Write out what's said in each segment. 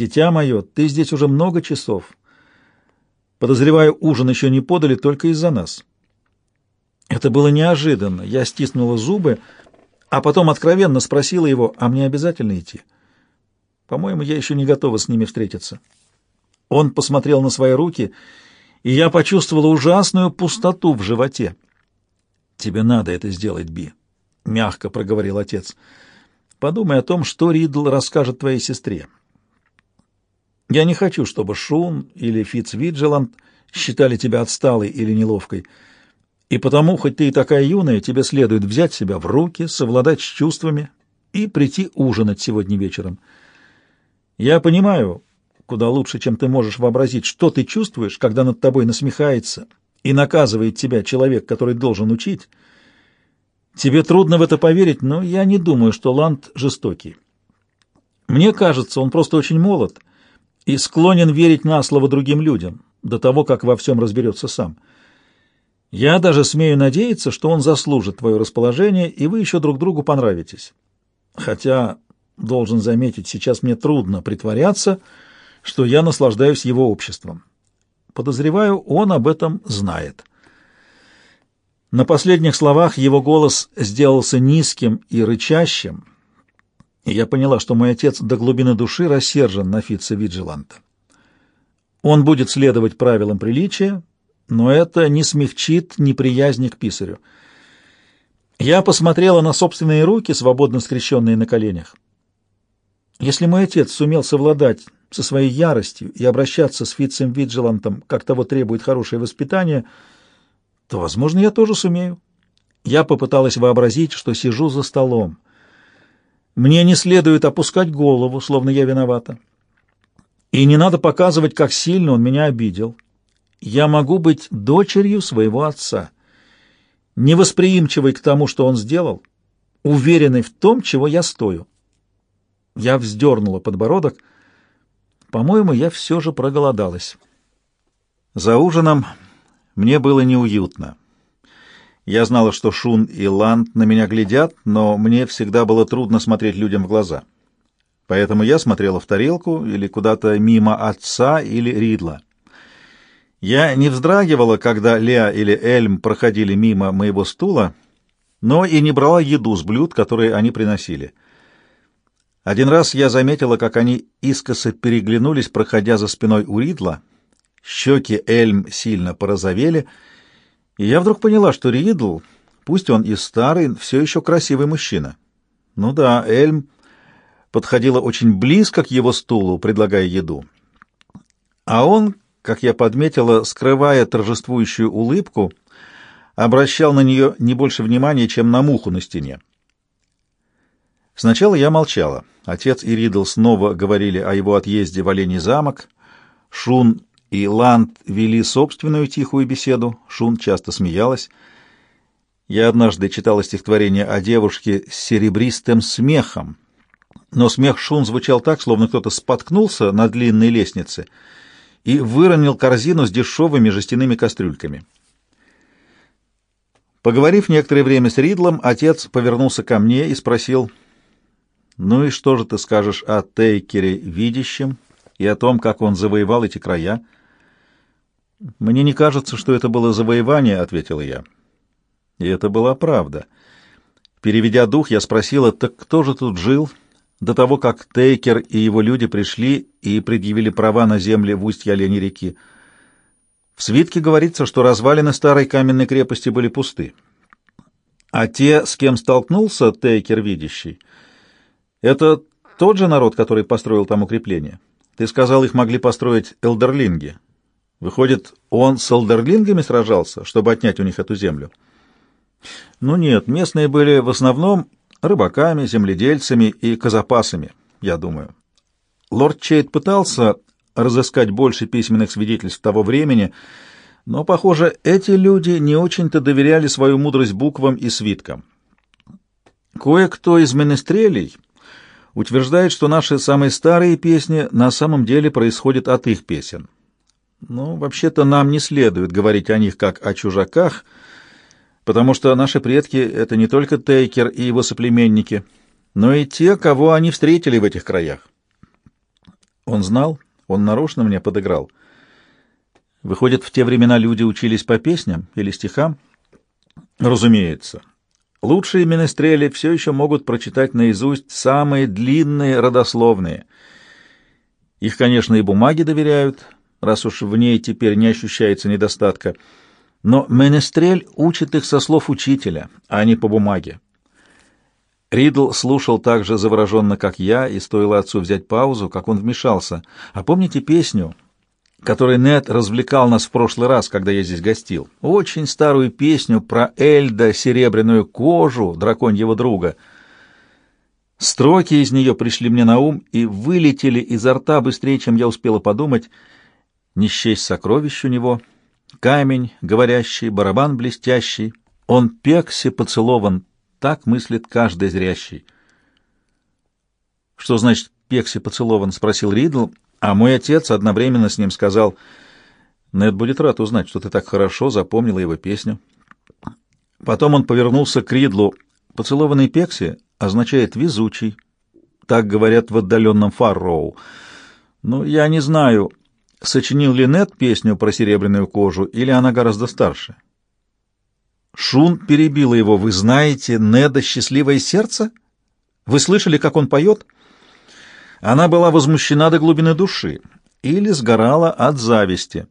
Дитя мое, ты здесь уже много часов. Подозреваю, ужин еще не подали только из-за нас. Это было неожиданно. Я стиснула зубы, а потом откровенно спросила его, а мне обязательно идти? По-моему, я еще не готова с ними встретиться. Он посмотрел на свои руки, и я почувствовала ужасную пустоту в животе. «Тебе надо это сделать, Би», — мягко проговорил отец. «Подумай о том, что Ридл расскажет твоей сестре. Я не хочу, чтобы Шун или Фитцвиджеланд считали тебя отсталой или неловкой. И потому, хоть ты и такая юная, тебе следует взять себя в руки, совладать с чувствами и прийти ужинать сегодня вечером. Я понимаю, куда лучше, чем ты можешь вообразить, что ты чувствуешь, когда над тобой насмехается и наказывает тебя человек, который должен учить. Тебе трудно в это поверить, но я не думаю, что Ланд жестокий. Мне кажется, он просто очень молод — и склонен верить на слово другим людям, до того, как во всем разберется сам. Я даже смею надеяться, что он заслужит твое расположение, и вы еще друг другу понравитесь. Хотя, должен заметить, сейчас мне трудно притворяться, что я наслаждаюсь его обществом. Подозреваю, он об этом знает. На последних словах его голос сделался низким и рычащим, я поняла, что мой отец до глубины души рассержен на Фитца Виджиланта. Он будет следовать правилам приличия, но это не смягчит неприязни к писарю. Я посмотрела на собственные руки, свободно скрещенные на коленях. Если мой отец сумел совладать со своей яростью и обращаться с Фитцем Виджилантом, как того требует хорошее воспитание, то, возможно, я тоже сумею. Я попыталась вообразить, что сижу за столом, мне не следует опускать голову, словно я виновата. И не надо показывать, как сильно он меня обидел. Я могу быть дочерью своего отца, невосприимчивой к тому, что он сделал, уверенной в том, чего я стою. Я вздернула подбородок. По-моему, я все же проголодалась. За ужином мне было неуютно. Я знала, что Шун и Ланд на меня глядят, но мне всегда было трудно смотреть людям в глаза. Поэтому я смотрела в тарелку или куда-то мимо отца или Ридла. Я не вздрагивала, когда Леа или Эльм проходили мимо моего стула, но и не брала еду с блюд, которые они приносили. Один раз я заметила, как они искоса переглянулись, проходя за спиной у Ридла. Щеки Эльм сильно порозовели — и я вдруг поняла, что Ридл, пусть он и старый, все еще красивый мужчина. Ну да, Эльм подходила очень близко к его стулу, предлагая еду. А он, как я подметила, скрывая торжествующую улыбку, обращал на нее не больше внимания, чем на муху на стене. Сначала я молчала. Отец и Ридл снова говорили о его отъезде в Оленей замок. Шун и Ланд вели собственную тихую беседу, Шун часто смеялась. Я однажды читала стихотворение о девушке с серебристым смехом, но смех Шун звучал так, словно кто-то споткнулся на длинной лестнице и выронил корзину с дешевыми жестяными кастрюльками. Поговорив некоторое время с Ридлом, отец повернулся ко мне и спросил, «Ну и что же ты скажешь о Тейкере видящем и о том, как он завоевал эти края?» «Мне не кажется, что это было завоевание», — ответила я. И это была правда. Переведя дух, я спросила, так кто же тут жил до того, как Тейкер и его люди пришли и предъявили права на земли в устье Оленей реки? В свитке говорится, что развалины старой каменной крепости были пусты. А те, с кем столкнулся Тейкер видящий, это тот же народ, который построил там укрепление. Ты сказал, их могли построить элдерлинги. Выходит, он с алдерлингами сражался, чтобы отнять у них эту землю? Ну нет, местные были в основном рыбаками, земледельцами и казапасами, я думаю. Лорд Чейт пытался разыскать больше письменных свидетельств того времени, но, похоже, эти люди не очень-то доверяли свою мудрость буквам и свиткам. Кое-кто из менестрелей утверждает, что наши самые старые песни на самом деле происходят от их песен. Ну, вообще-то нам не следует говорить о них как о чужаках, потому что наши предки — это не только Тейкер и его соплеменники, но и те, кого они встретили в этих краях. Он знал, он нарочно мне подыграл. Выходит, в те времена люди учились по песням или стихам? Разумеется. Лучшие менестрели все еще могут прочитать наизусть самые длинные родословные. Их, конечно, и бумаги доверяют, раз уж в ней теперь не ощущается недостатка. Но менестрель учит их со слов учителя, а не по бумаге. Ридл слушал так же завороженно, как я, и стоило отцу взять паузу, как он вмешался. «А помните песню, которой Нед развлекал нас в прошлый раз, когда я здесь гостил? Очень старую песню про Эльда, серебряную кожу, драконьего друга». Строки из нее пришли мне на ум и вылетели изо рта быстрее, чем я успела подумать. Не счесть сокровищ у него, камень говорящий, барабан блестящий, он пекся поцелован так мыслит каждый зрящий. «Что значит «пекси поцелован»?» — спросил Ридл, а мой отец одновременно с ним сказал, «Нед будет рад узнать, что ты так хорошо запомнила его песню». Потом он повернулся к Ридлу. «Поцелованный Пекси означает «везучий». Так говорят в отдаленном Фарроу. Но я не знаю, сочинил ли Нед песню про серебряную кожу, или она гораздо старше. Шун перебила его. «Вы знаете Неда «Счастливое сердце»? Вы слышали, как он поет?» Она была возмущена до глубины души или сгорала от зависти.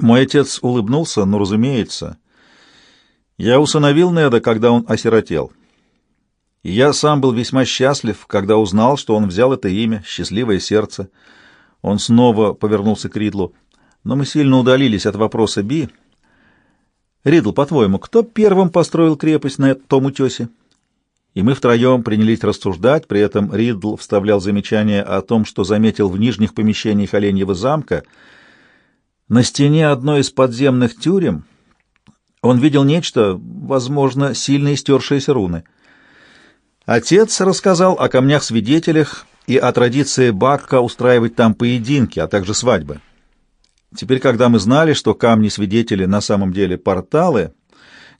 Мой отец улыбнулся, но, разумеется, я усыновил Неда, когда он осиротел. И я сам был весьма счастлив, когда узнал, что он взял это имя «Счастливое сердце». Он снова повернулся к Ридлу. Но мы сильно удалились от вопроса Би — Ридл, по-твоему, кто первым построил крепость на том утесе? И мы втроем принялись рассуждать, при этом Ридл вставлял замечание о том, что заметил в нижних помещениях Оленьего замка. На стене одной из подземных тюрем он видел нечто, возможно, сильно истершиеся руны. Отец рассказал о камнях-свидетелях и о традиции Бакка устраивать там поединки, а также свадьбы. Теперь, когда мы знали, что камни-свидетели на самом деле порталы,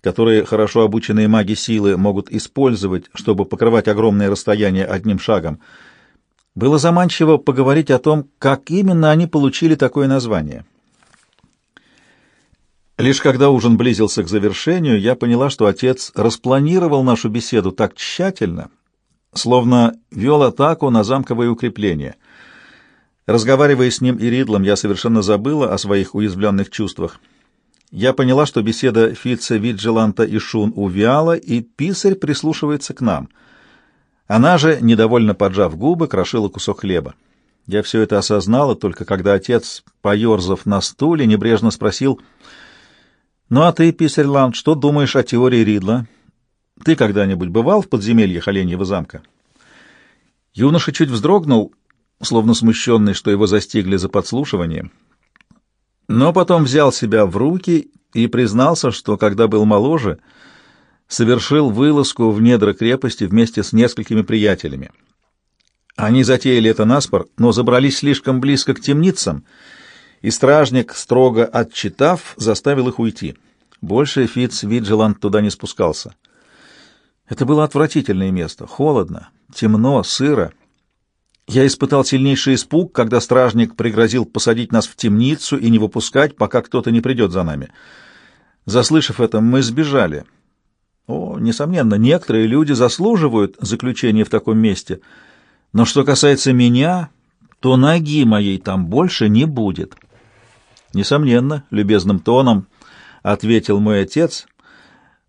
которые хорошо обученные маги силы могут использовать, чтобы покрывать огромные расстояния одним шагом, было заманчиво поговорить о том, как именно они получили такое название. Лишь когда ужин близился к завершению, я поняла, что отец распланировал нашу беседу так тщательно, словно вел атаку на замковые укрепления — Разговаривая с ним и Ридлом, я совершенно забыла о своих уязвленных чувствах. Я поняла, что беседа Фитца, Виджиланта и Шун увяла, и писарь прислушивается к нам. Она же, недовольно поджав губы, крошила кусок хлеба. Я все это осознала, только когда отец, поерзав на стуле, небрежно спросил, «Ну а ты, писарь Ланд, что думаешь о теории Ридла? Ты когда-нибудь бывал в подземельях Оленьего замка?» Юноша чуть вздрогнул, словно смущенный, что его застигли за подслушиванием. Но потом взял себя в руки и признался, что, когда был моложе, совершил вылазку в недра крепости вместе с несколькими приятелями. Они затеяли это наспор, но забрались слишком близко к темницам, и стражник, строго отчитав, заставил их уйти. Больше Фитц Виджиланд туда не спускался. Это было отвратительное место, холодно, темно, сыро — я испытал сильнейший испуг, когда стражник пригрозил посадить нас в темницу и не выпускать, пока кто-то не придет за нами. Заслышав это, мы сбежали. О, несомненно, некоторые люди заслуживают заключения в таком месте, но что касается меня, то ноги моей там больше не будет. Несомненно, любезным тоном ответил мой отец,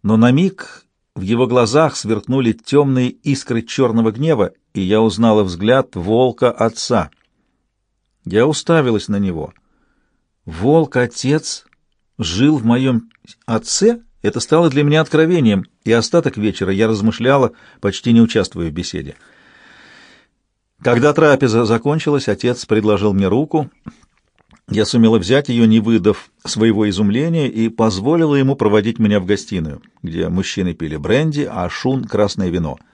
но на миг в его глазах сверкнули темные искры черного гнева, и я узнала взгляд волка отца. Я уставилась на него. Волк-отец жил в моем отце? Это стало для меня откровением, и остаток вечера я размышляла, почти не участвуя в беседе. Когда трапеза закончилась, отец предложил мне руку. Я сумела взять ее, не выдав своего изумления, и позволила ему проводить меня в гостиную, где мужчины пили бренди, а Шун — красное вино —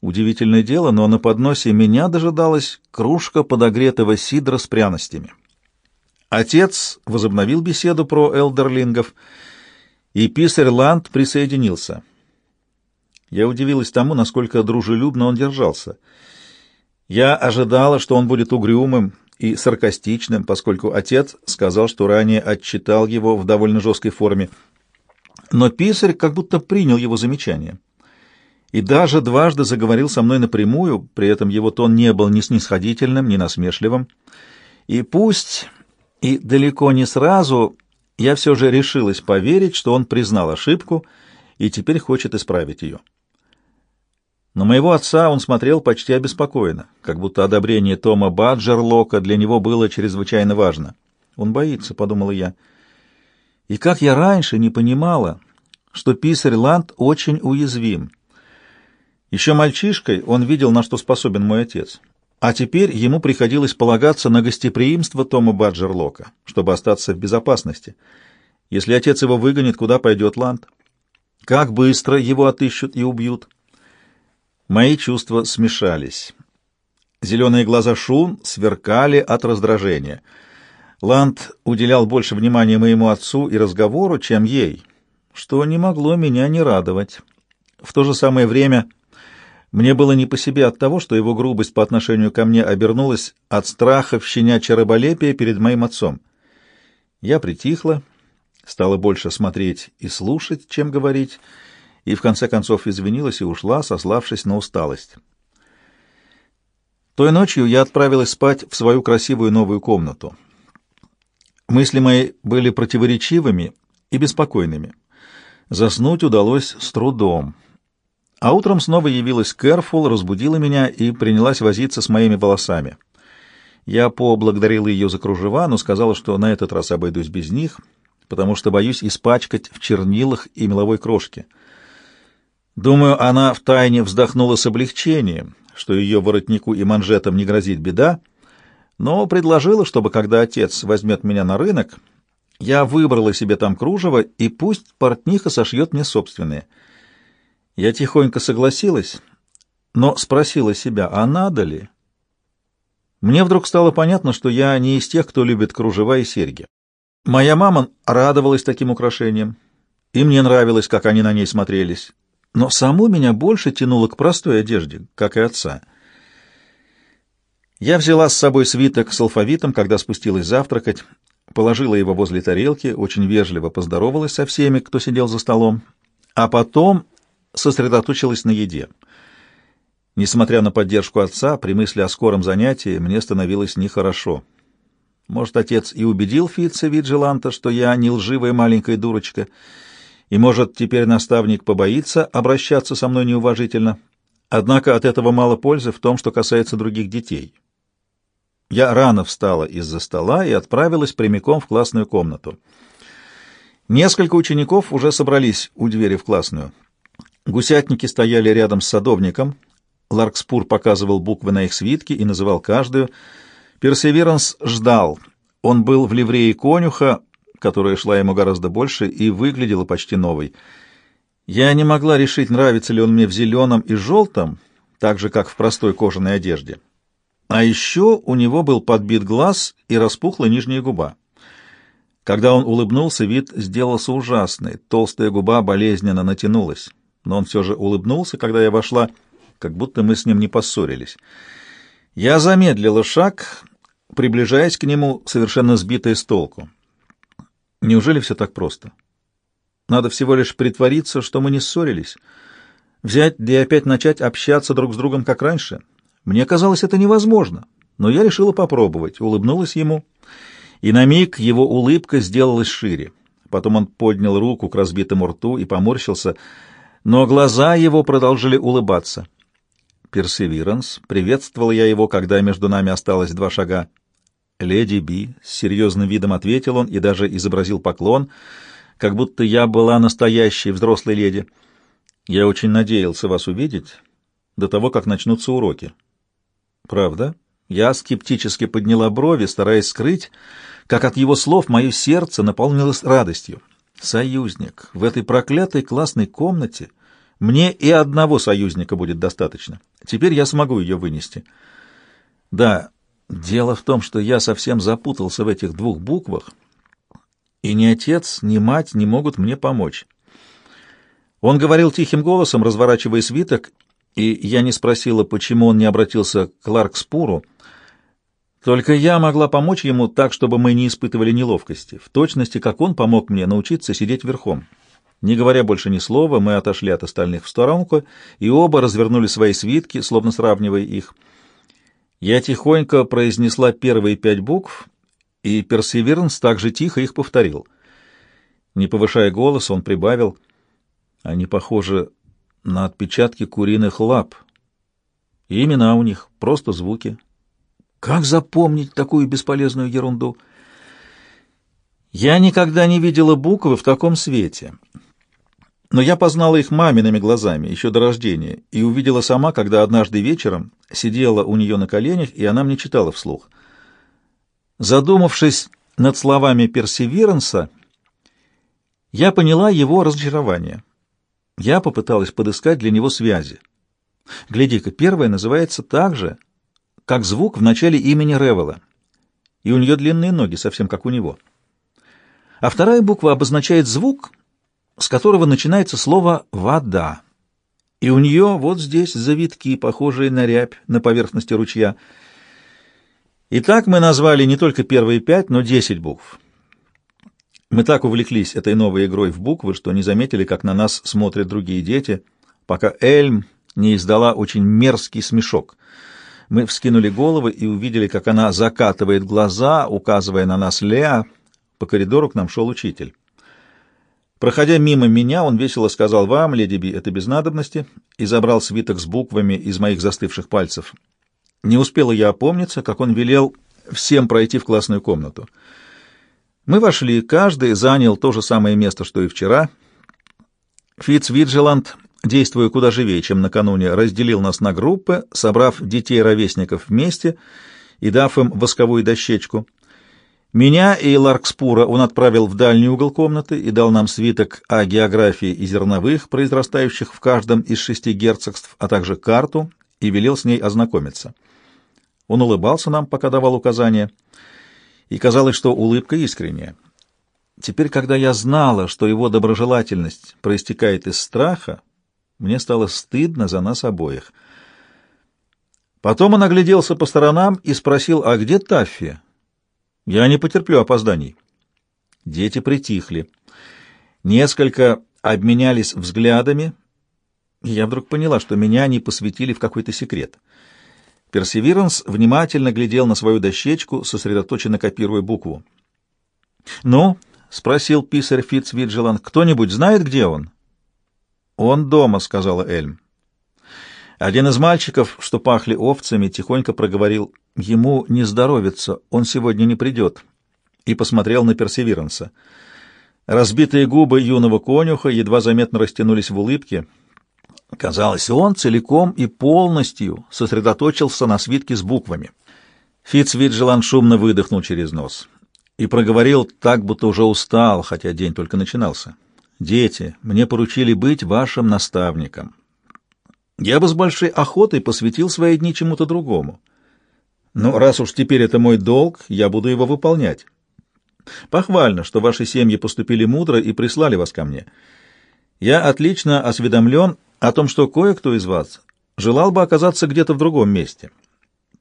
Удивительное дело, но на подносе меня дожидалась кружка подогретого сидра с пряностями. Отец возобновил беседу про элдерлингов, и писарь Ланд присоединился. Я удивилась тому, насколько дружелюбно он держался. Я ожидала, что он будет угрюмым и саркастичным, поскольку отец сказал, что ранее отчитал его в довольно жесткой форме. Но писарь как будто принял его замечание и даже дважды заговорил со мной напрямую, при этом его тон не был ни снисходительным, ни насмешливым. И пусть, и далеко не сразу, я все же решилась поверить, что он признал ошибку и теперь хочет исправить ее. На моего отца он смотрел почти обеспокоенно, как будто одобрение Тома Баджерлока для него было чрезвычайно важно. «Он боится», — подумала я. И как я раньше не понимала, что писарь Ланд очень уязвим. Еще мальчишкой он видел, на что способен мой отец. А теперь ему приходилось полагаться на гостеприимство Тома Баджерлока, чтобы остаться в безопасности. Если отец его выгонит, куда пойдет Ланд? Как быстро его отыщут и убьют? Мои чувства смешались. Зеленые глаза Шун сверкали от раздражения. Ланд уделял больше внимания моему отцу и разговору, чем ей, что не могло меня не радовать. В то же самое время мне было не по себе от того, что его грубость по отношению ко мне обернулась от страха в щенячье раболепие перед моим отцом. Я притихла, стала больше смотреть и слушать, чем говорить, и в конце концов извинилась и ушла, сославшись на усталость. Той ночью я отправилась спать в свою красивую новую комнату. Мысли мои были противоречивыми и беспокойными. Заснуть удалось с трудом. А утром снова явилась Кэрфул, разбудила меня и принялась возиться с моими волосами. Я поблагодарила ее за кружева, но сказала, что на этот раз обойдусь без них, потому что боюсь испачкать в чернилах и меловой крошке — Думаю, она втайне вздохнула с облегчением, что ее воротнику и манжетам не грозит беда, но предложила, чтобы, когда отец возьмет меня на рынок, я выбрала себе там кружево, и пусть портниха сошьет мне собственные. Я тихонько согласилась, но спросила себя, а надо ли? Мне вдруг стало понятно, что я не из тех, кто любит кружева и серьги. Моя мама радовалась таким украшениям, и мне нравилось, как они на ней смотрелись но саму меня больше тянуло к простой одежде, как и отца. Я взяла с собой свиток с алфавитом, когда спустилась завтракать, положила его возле тарелки, очень вежливо поздоровалась со всеми, кто сидел за столом, а потом сосредоточилась на еде. Несмотря на поддержку отца, при мысли о скором занятии мне становилось нехорошо. Может, отец и убедил Фитца Виджиланта, что я не лживая маленькая дурочка, — и, может, теперь наставник побоится обращаться со мной неуважительно. Однако от этого мало пользы в том, что касается других детей. Я рано встала из-за стола и отправилась прямиком в классную комнату. Несколько учеников уже собрались у двери в классную. Гусятники стояли рядом с садовником. Ларкспур показывал буквы на их свитке и называл каждую. Персеверанс ждал. Он был в ливрее конюха, которая шла ему гораздо больше и выглядела почти новой. Я не могла решить, нравится ли он мне в зеленом и желтом, так же, как в простой кожаной одежде. А еще у него был подбит глаз и распухла нижняя губа. Когда он улыбнулся, вид сделался ужасный, толстая губа болезненно натянулась. Но он все же улыбнулся, когда я вошла, как будто мы с ним не поссорились. Я замедлила шаг, приближаясь к нему, совершенно сбитая с толку. Неужели все так просто? Надо всего лишь притвориться, что мы не ссорились, взять да и опять начать общаться друг с другом, как раньше. Мне казалось это невозможно, но я решила попробовать, улыбнулась ему, и на миг его улыбка сделалась шире. Потом он поднял руку к разбитому рту и поморщился, но глаза его продолжили улыбаться. «Персевиранс», — приветствовал я его, когда между нами осталось два шага. «Леди Би», — с серьезным видом ответил он и даже изобразил поклон, как будто я была настоящей взрослой леди. «Я очень надеялся вас увидеть до того, как начнутся уроки». «Правда?» Я скептически подняла брови, стараясь скрыть, как от его слов мое сердце наполнилось радостью. «Союзник, в этой проклятой классной комнате мне и одного союзника будет достаточно. Теперь я смогу ее вынести». «Да, Дело в том, что я совсем запутался в этих двух буквах, и ни отец, ни мать не могут мне помочь. Он говорил тихим голосом, разворачивая свиток, и я не спросила, почему он не обратился к Ларкспуру, только я могла помочь ему так, чтобы мы не испытывали неловкости, в точности, как он помог мне научиться сидеть верхом. Не говоря больше ни слова, мы отошли от остальных в сторонку, и оба развернули свои свитки, словно сравнивая их. Я тихонько произнесла первые пять букв, и Персевернс также тихо их повторил. Не повышая голос, он прибавил, «Они похожи на отпечатки куриных лап. И имена у них — просто звуки. Как запомнить такую бесполезную ерунду? Я никогда не видела буквы в таком свете. Но я познала их мамиными глазами еще до рождения и увидела сама, когда однажды вечером сидела у нее на коленях, и она мне читала вслух. Задумавшись над словами Персеверанса, я поняла его разочарование. Я попыталась подыскать для него связи. Гляди-ка, первая называется так же, как звук в начале имени Ревела, и у нее длинные ноги, совсем как у него. А вторая буква обозначает звук, с которого начинается слово «вода». И у нее вот здесь завитки, похожие на рябь на поверхности ручья. И так мы назвали не только первые пять, но десять букв. Мы так увлеклись этой новой игрой в буквы, что не заметили, как на нас смотрят другие дети, пока Эльм не издала очень мерзкий смешок. Мы вскинули головы и увидели, как она закатывает глаза, указывая на нас Леа. По коридору к нам шел учитель. Проходя мимо меня, он весело сказал вам, леди Би, это без надобности, и забрал свиток с буквами из моих застывших пальцев. Не успела я опомниться, как он велел всем пройти в классную комнату. Мы вошли, каждый занял то же самое место, что и вчера. Фитцвиджеланд, действуя куда живее, чем накануне, разделил нас на группы, собрав детей-ровесников вместе и дав им восковую дощечку — меня и Ларкспура он отправил в дальний угол комнаты и дал нам свиток о географии и зерновых, произрастающих в каждом из шести герцогств, а также карту, и велел с ней ознакомиться. Он улыбался нам, пока давал указания, и казалось, что улыбка искренняя. Теперь, когда я знала, что его доброжелательность проистекает из страха, мне стало стыдно за нас обоих. Потом он огляделся по сторонам и спросил, а где Таффи? Я не потерплю опозданий. Дети притихли. Несколько обменялись взглядами, я вдруг поняла, что меня не посвятили в какой-то секрет. Персевиранс внимательно глядел на свою дощечку, сосредоточенно копируя букву. «Ну?» — спросил писарь Фитцвиджилан. «Кто-нибудь знает, где он?» «Он дома», — сказала Эльм. Один из мальчиков, что пахли овцами, тихонько проговорил Ему не здоровится, он сегодня не придет. И посмотрел на Персеверанса. Разбитые губы юного конюха едва заметно растянулись в улыбке. Казалось, он целиком и полностью сосредоточился на свитке с буквами. Фитцвиджелан шумно выдохнул через нос и проговорил так, будто уже устал, хотя день только начинался. «Дети, мне поручили быть вашим наставником. Я бы с большой охотой посвятил свои дни чему-то другому. Но раз уж теперь это мой долг, я буду его выполнять. Похвально, что ваши семьи поступили мудро и прислали вас ко мне. Я отлично осведомлен о том, что кое-кто из вас желал бы оказаться где-то в другом месте.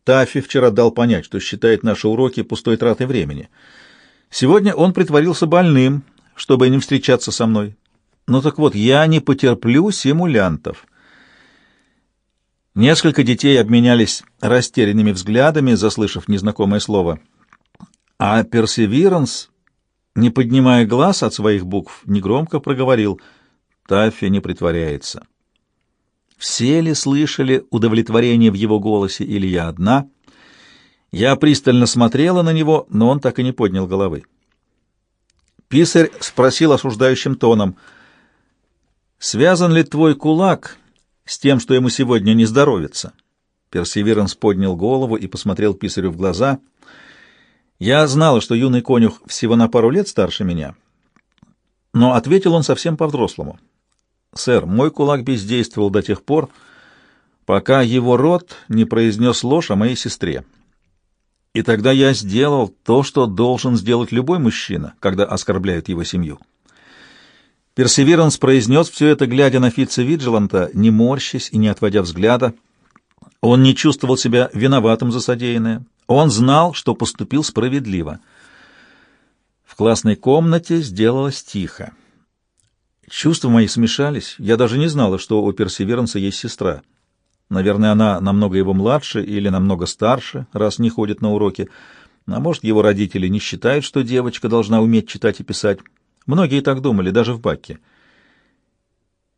Таффи вчера дал понять, что считает наши уроки пустой тратой времени. Сегодня он притворился больным, чтобы не встречаться со мной. Ну так вот, я не потерплю симулянтов». Несколько детей обменялись растерянными взглядами, заслышав незнакомое слово. А Персевиранс, не поднимая глаз от своих букв, негромко проговорил «Таффи не притворяется». Все ли слышали удовлетворение в его голосе или я одна? Я пристально смотрела на него, но он так и не поднял головы. Писарь спросил осуждающим тоном, «Связан ли твой кулак?» С тем, что ему сегодня не здоровится. Персеверанс поднял голову и посмотрел писарю в глаза. Я знала, что юный конюх всего на пару лет старше меня, но ответил он совсем по-взрослому. «Сэр, мой кулак бездействовал до тех пор, пока его рот не произнес ложь о моей сестре. И тогда я сделал то, что должен сделать любой мужчина, когда оскорбляет его семью». Персеверанс произнес все это, глядя на Фитца Виджиланта, не морщась и не отводя взгляда. Он не чувствовал себя виноватым за содеянное. Он знал, что поступил справедливо. В классной комнате сделалось тихо. Чувства мои смешались. Я даже не знала, что у Персеверанса есть сестра. Наверное, она намного его младше или намного старше, раз не ходит на уроки. А может, его родители не считают, что девочка должна уметь читать и писать. Многие так думали, даже в Баке.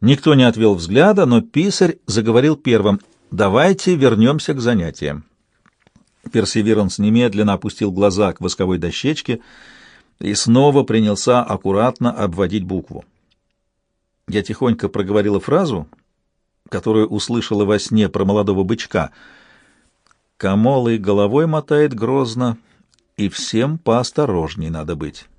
Никто не отвел взгляда, но писарь заговорил первым. «Давайте вернемся к занятиям». Персеверанс немедленно опустил глаза к восковой дощечке и снова принялся аккуратно обводить букву. Я тихонько проговорила фразу, которую услышала во сне про молодого бычка. «Камолой головой мотает грозно, и всем поосторожней надо быть».